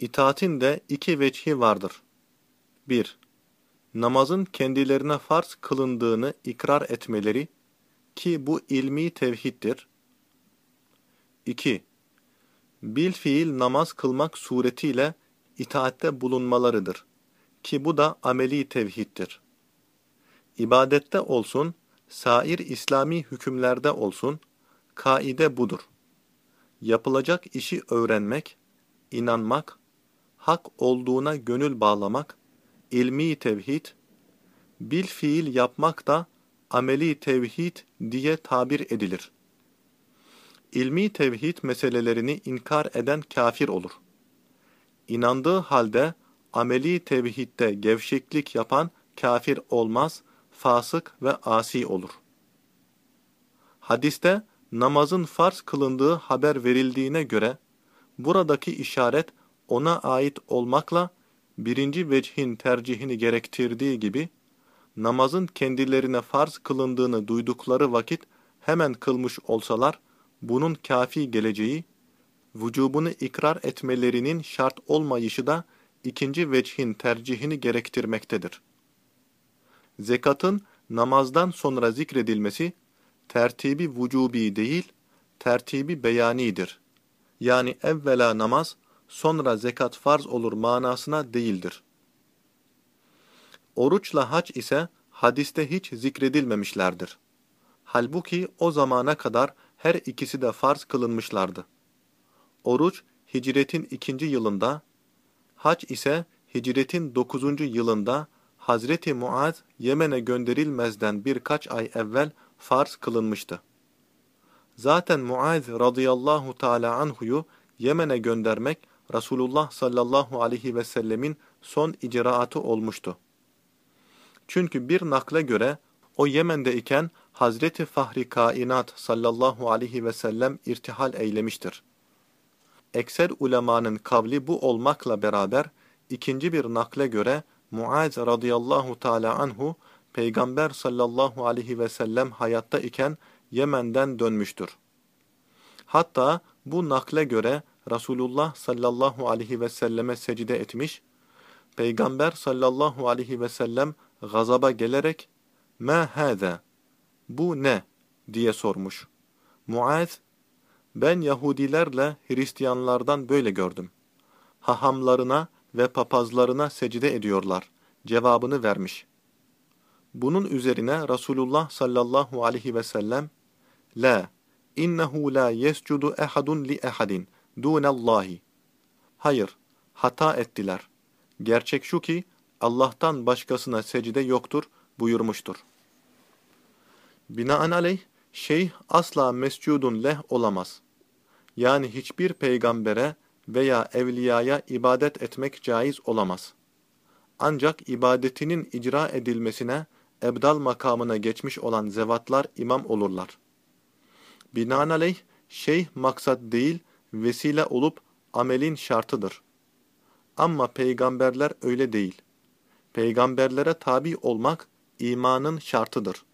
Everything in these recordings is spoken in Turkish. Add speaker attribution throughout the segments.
Speaker 1: İtaatin de iki veçhi vardır. 1. Namazın kendilerine farz kılındığını ikrar etmeleri ki bu ilmi tevhiddir. 2. Bil fiil namaz kılmak suretiyle itaatte bulunmalarıdır ki bu da ameli tevhiddir. İbadette olsun, sair İslami hükümlerde olsun, kaide budur. Yapılacak işi öğrenmek, inanmak, hak olduğuna gönül bağlamak, ilmi tevhid, bil fiil yapmak da ameli tevhid diye tabir edilir. İlmi tevhid meselelerini inkar eden kafir olur. İnandığı halde ameli tevhidde gevşeklik yapan kafir olmaz, fasık ve asi olur. Hadiste namazın farz kılındığı haber verildiğine göre buradaki işaret ona ait olmakla birinci vecihin tercihini gerektirdiği gibi namazın kendilerine farz kılındığını duydukları vakit hemen kılmış olsalar bunun kafi geleceği, vücubunu ikrar etmelerinin şart olmayışı da ikinci vecihin tercihini gerektirmektedir. Zekatın namazdan sonra zikredilmesi, tertibi vücubi değil, tertibi beyanidir. Yani evvela namaz, sonra zekat farz olur manasına değildir. Oruçla hac ise hadiste hiç zikredilmemişlerdir. Halbuki o zamana kadar her ikisi de farz kılınmışlardı. Oruç, hicretin ikinci yılında, hac ise hicretin dokuzuncu yılında Hazreti Muaz Yemen'e gönderilmezden birkaç ay evvel farz kılınmıştı. Zaten Muaz radıyallahu teala anhuyu Yemen'e göndermek Resulullah sallallahu aleyhi ve sellemin son icraatı olmuştu. Çünkü bir nakle göre o Yemen'de iken Hazreti Fahri Kainat sallallahu aleyhi ve sellem irtihal eylemiştir. Ekser ulemanın kavli bu olmakla beraber ikinci bir nakle göre Muaz radıyallahu teala anhu Peygamber sallallahu aleyhi ve sellem hayatta iken Yemen'den dönmüştür. Hatta bu nakle göre Resulullah sallallahu aleyhi ve selleme secde etmiş, Peygamber sallallahu aleyhi ve sellem gazaba gelerek "Ma hâzâ? Bu ne?" diye sormuş. Muaz, "Ben Yahudilerle Hristiyanlardan böyle gördüm. Hahamlarına ve papazlarına secde ediyorlar." cevabını vermiş. Bunun üzerine Resulullah sallallahu aleyhi ve sellem La innehu la yescudu ehadun li ehadin dunallahi. Hayır, hata ettiler. Gerçek şu ki Allah'tan başkasına secde yoktur buyurmuştur. Binaenaleyh şeyh asla mescudun leh olamaz. Yani hiçbir peygambere veya evliyaya ibadet etmek caiz olamaz. Ancak ibadetinin icra edilmesine ebdal makamına geçmiş olan zevatlar imam olurlar. Binaenaleyh şeyh maksat değil, vesile olup amelin şartıdır. Ama peygamberler öyle değil. Peygamberlere tabi olmak imanın şartıdır.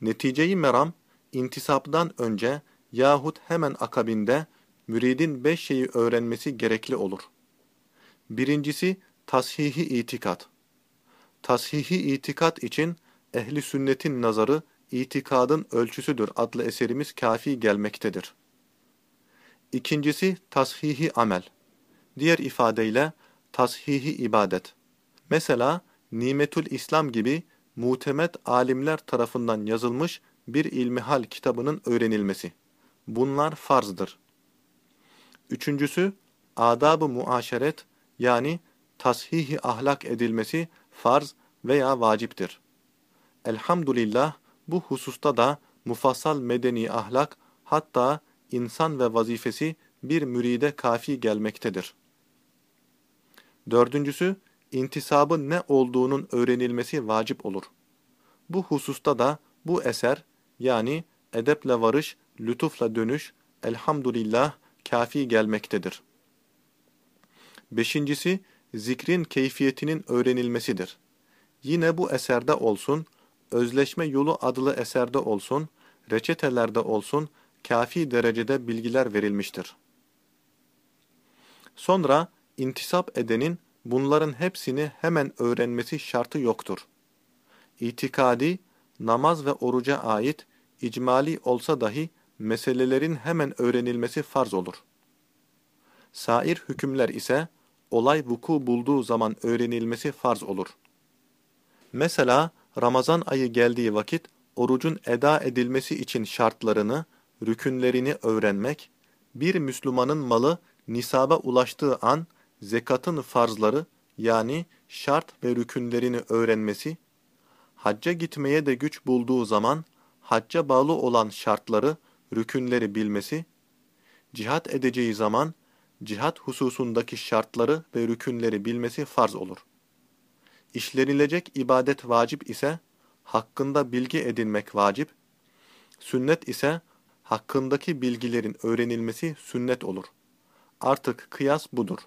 Speaker 1: Neticeyi meram, intisaptan önce yahut hemen akabinde müridin beş şeyi öğrenmesi gerekli olur. Birincisi, tashihi itikat. Tashihi itikat için ehli sünnetin nazarı itikadın ölçüsüdür adlı eserimiz kafi gelmektedir. İkincisi tashihi amel. Diğer ifadeyle tashihi ibadet. Mesela Nimetül İslam gibi mutemet alimler tarafından yazılmış bir ilmihal kitabının öğrenilmesi. Bunlar farzdır. Üçüncüsü adab-ı muaşeret yani tashihi ahlak edilmesi farz veya vaciptir. Elhamdülillah bu hususta da mufassal medeni ahlak hatta insan ve vazifesi bir müride kafi gelmektedir. Dördüncüsü, intisabın ne olduğunun öğrenilmesi vacip olur. Bu hususta da bu eser yani edeple varış, lütufla dönüş, elhamdülillah kafi gelmektedir. Beşincisi, zikrin keyfiyetinin öğrenilmesidir. Yine bu eserde olsun, Özleşme Yolu adlı eserde olsun, reçetelerde olsun, kafi derecede bilgiler verilmiştir. Sonra İntisap edenin bunların hepsini hemen öğrenmesi şartı yoktur. İtikadi, namaz ve oruca ait icmali olsa dahi meselelerin hemen öğrenilmesi farz olur. Sair hükümler ise olay vuku bulduğu zaman öğrenilmesi farz olur. Mesela Ramazan ayı geldiği vakit orucun eda edilmesi için şartlarını, rükünlerini öğrenmek, bir Müslümanın malı nisaba ulaştığı an zekatın farzları yani şart ve rükünlerini öğrenmesi, hacca gitmeye de güç bulduğu zaman hacca bağlı olan şartları, rükünleri bilmesi, cihat edeceği zaman cihat hususundaki şartları ve rükünleri bilmesi farz olur. İşlenilecek ibadet vacip ise hakkında bilgi edinmek vacip, sünnet ise hakkındaki bilgilerin öğrenilmesi sünnet olur. Artık kıyas budur.